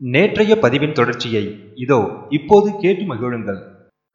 நேற்றைய பதிவின் தொடர்ச்சியை இதோ இப்போது கேட்டு மகிழுங்கள்.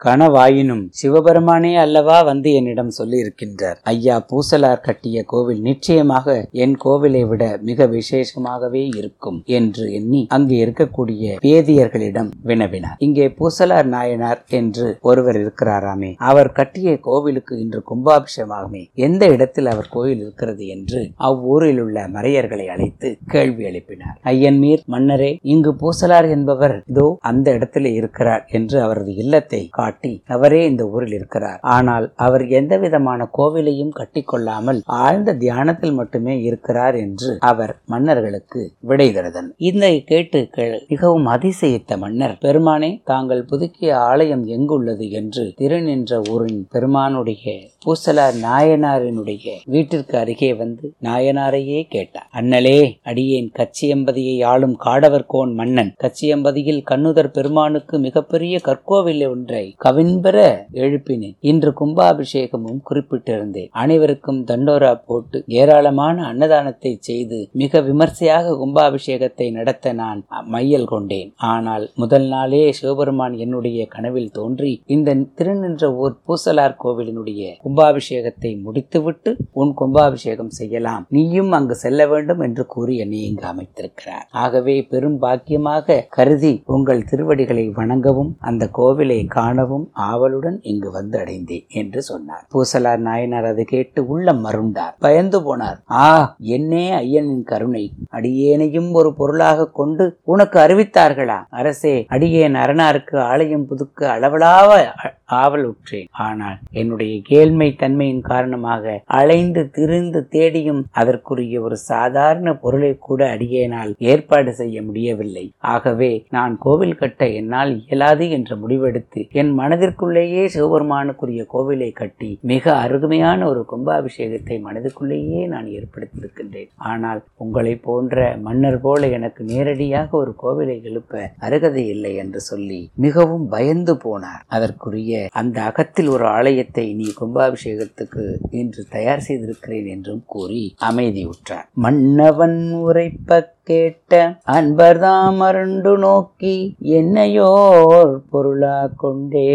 கனவாயினும் சிவபெருமானே அல்லவா வந்து என்னிடம் சொல்லியிருக்கின்றார். ஐயா பூசலார் கட்டிய கோவில் நிச்சயமாக என் கோவிலை விட மிக விசேஷமாகவே இருக்கும் என்று எண்ணி அங்கு இருக்கக்கூடிய பேதியர்களிடம் வினவினார். இங்கே பூசலார் நாயனார் என்று ஒருவர் இருக்கிறாராமே அவர் கட்டிய கோவிலுக்கு இன்று கும்பாபிஷேகமாகுமே எந்த இடத்தில் அவர் கோயில் இருக்கிறது என்று அவ்வூரில் உள்ள மறையர்களை அழைத்து கேள்வி எழுப்பினார். ஐயன்மீர் மன்னரே இங்கு பூசலார் என்பவர் இதோ அந்த இடத்திலே இருக்கிறார் என்று அவரது இல்லத்தை காட்டி அவரே இந்த ஊரில் இருக்கிறார். ஆனால் அவர் எந்த விதமான கோவிலையும் கட்டிக்கொள்ளாமல் ஆழ்ந்த தியானத்தில் மட்டுமே இருக்கிறார் என்று அவர் மன்னர்களுக்கு விடை தருதன். இந்த கேட்டு மிகவும் அதிசயித்த மன்னர். பெருமானே தாங்கள் புதுக்கிய ஆலயம் எங்குள்ளது? என்று திருநின்ற ஊரின் பெருமானுடைய பூசலார் நாயனாரினுடைய வீட்டிற்கு அருகே வந்து நாயனாரையே கேட்டார். அண்ணலே அடியேன். கச்சியம்பதியை ஆளும் காடவர்கோன் மன்னன். கச்சியம்பதியில் கண்ணுதர் பெருமானுக்கு மிகப்பெரிய கற்கோவில் ஒன்றை கவின்பெற எழுப்பினேன். இன்று கும்பாபிஷேகமும் குறிப்பிட்டிருந்தேன். அனைவருக்கும் தண்டோரா போட்டு ஏராளமான அன்னதானத்தை செய்து மிக விமர்சையாக கும்பாபிஷேகத்தை நடத்த நான் மையல் கொண்டேன். ஆனால் முதல் நாளே சிவபெருமான் என்னுடைய கனவில் தோன்றி இந்த திருநின்ற ஊர் பூசலார் கோவிலினுடைய கும்பாபிஷேகத்தை முடித்துவிட்டு உன் கும்பாபிஷேகம் செய்யலாம். நீயும் அங்கு செல்ல வேண்டும் என்று கூறி என்னை இங்கு அமைத்திருக்கிறார். ஆகவே பெரும் பாக்கியமாக கருதி உங்கள் திருவடிகளை வணங்கவும் அந்த கோவிலை காணவும் ஆவலுடன் இங்கு வந்து அடைந்தேன் என்று சொன்னார். பூசலார் நாயனார் அது கேட்டு உள்ளம் மருண்டார். பயந்து போனார். ஆ என்னே ஐயனின் கருணை. அடியேனையும் ஒரு பொருளாக கொண்டு உனக்கு அறிவித்தார்களா? அரசே அடியேன் அரணாருக்கு ஆலயம் புதுக்க அளவலாவ அ- ஆவல் உற்றேன் ஆனால் என்னுடைய கேள்மை தன்மையின் காரணமாக அலைந்து திரிந்து தேடியும் அதற்குரிய ஒரு சாதாரண பொருளை கூட அடியேனால் ஏற்பாடு செய்ய முடியவில்லை. ஆகவே நான் கோவில் கட்ட என்னால் இயலாது என்று முடிவெடுத்து என் மனதிற்குள்ளேயே சிவபெருமானுக்குரிய கோவிலை கட்டி மிக அருமையான ஒரு கும்பாபிஷேகத்தை மனதுக்குள்ளேயே நான் ஏற்படுத்தியிருக்கின்றேன். ஆனால் உங்களை போன்ற மன்னர் போல எனக்கு நேரடியாக ஒரு கோவிலை எழுப்ப அருகதை இல்லை என்று சொல்லி மிகவும் பயந்து போனார். அதற்குரிய அந்த அகத்தில் ஒரு ஆலயத்தை நீ பட்டாபிஷேகத்துக்கு இன்று தயார் செய்திருக்கிறேன் என்றும் கூறி அமைதியுற்றார். மன்னவன் உரைப்ப கேட்ட அன்பர்தாம் அருண்டு நோக்கி என்னையோர் பொருளா கொண்டே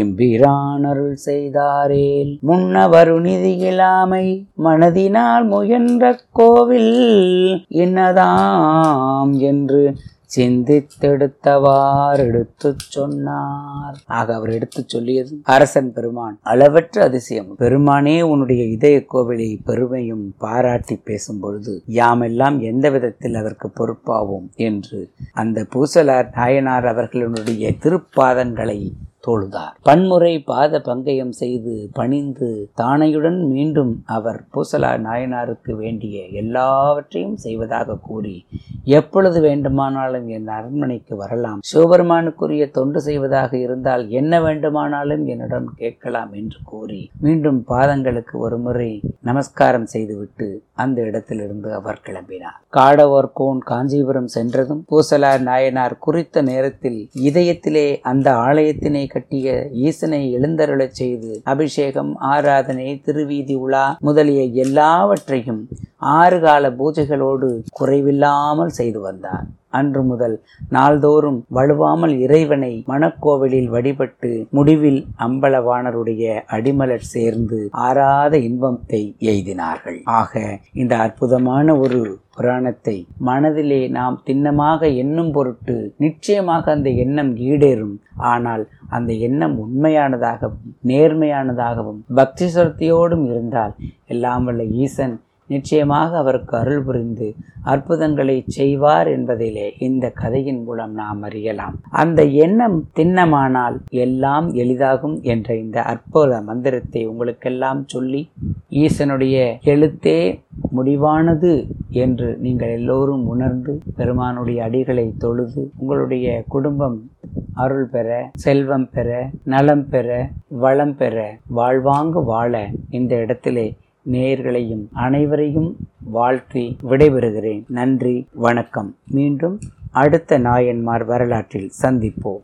எம்பிரான் அருள் செய்தாரேல். முன்னவரு நிதியிலாமை மனதினால் முயன்ற கோவில் என்னதாம் என்று சிந்தித்தெடுத்தவாறு எடுத்துச் சொன்னார். ஆக அவர் எடுத்துச் சொல்லியது அரசன் பெருமான் அளவற்ற அதிசயம். பெருமானே உன்னுடைய இதய கோவிலை பெருமையும் பாராட்டி பேசும் பொழுது யாமெல்லாம் எந்த விதத்தில் அதற்கு பொறுப்பாவோம்? என்று அந்த பூசலார் நாயனார் அவர்களுடைய திருப்பாதங்களை தொழுதார். பன்முறை பாத பங்கயம் செய்து பணிந்து தானையுடன் மீண்டும் அவர் பூசலா நாயனாருக்கு வேண்டிய எல்லாவற்றையும் செய்வதாக கூறி எப்பொழுது வேண்டுமானாலும் என் அரண்மனைக்கு வரலாம். சிவபெருமானுக்குரிய தொண்டு செய்வதாக இருந்தால் என்ன வேண்டுமானாலும் என்னிடம் கேட்கலாம் என்று கூறி மீண்டும் பாதங்களுக்கு ஒருமுறை நமஸ்காரம் செய்துவிட்டு அந்த இடத்திலிருந்து அவர் கிளம்பினார். காடவர் கோன் காஞ்சிபுரம் சென்றதும் பூசலார் நாயனார் குறித்த நேரத்தில் இதயத்திலே அந்த ஆலயத்தினை கட்டிய ஈசனை எழுந்தருளச் செய்து அபிஷேகம் ஆராதனை திருவீதி உலா முதலிய எல்லாவற்றையும் ஆறு கால பூஜைகளோடு குறைவில்லாமல் செய்து வந்தார். அன்று முதல் நாள்தோறும் வலுவாமல் இறைவனை மணக்கோவிலில் வழிபட்டு முடிவில் அம்பலவாணருடைய அடிமலர் சேர்ந்து ஆறாத இன்பத்தை எய்தினார்கள். ஆக இந்த அற்புதமான ஒரு புராணத்தை மனதிலே நாம் திண்ணமாக எண்ணும் பொருட்டு நிச்சயமாக அந்த எண்ணம் ஈடேறும். ஆனால் அந்த எண்ணம் உண்மையானதாகவும் நேர்மையானதாகவும் பக்தி சொர்த்தியோடும் இருந்தால் எல்லாம் வல்ல ஈசன் நிச்சயமாக அவருக்கு அருள் புரிந்து அற்புதங்களை செய்வார் என்பதிலே இந்த கதையின் மூலம் நாம் அறியலாம். அந்த எண்ணம் திண்ணமானால் எல்லாம் எளிதாகும் என்ற இந்த அற்புத மந்திரத்தை உங்களுக்கெல்லாம் சொல்லி ஈசனுடைய எழுத்தே முடிவானது என்று நீங்கள் எல்லோரும் உணர்ந்து பெருமானுடைய அடிகளை தொழுது உங்களுடைய குடும்பம் அருள் பெற செல்வம் பெற நலம் பெற வளம் பெற வாழ்வாங்கு வாழ இந்த இடத்திலே நேயர்களையும் அனைவரையும் வாழ்த்தி விடைபெறுகிறேன். நன்றி வணக்கம். மீண்டும் அடுத்த நாயன்மார் வரலாற்றில் சந்திப்போம்.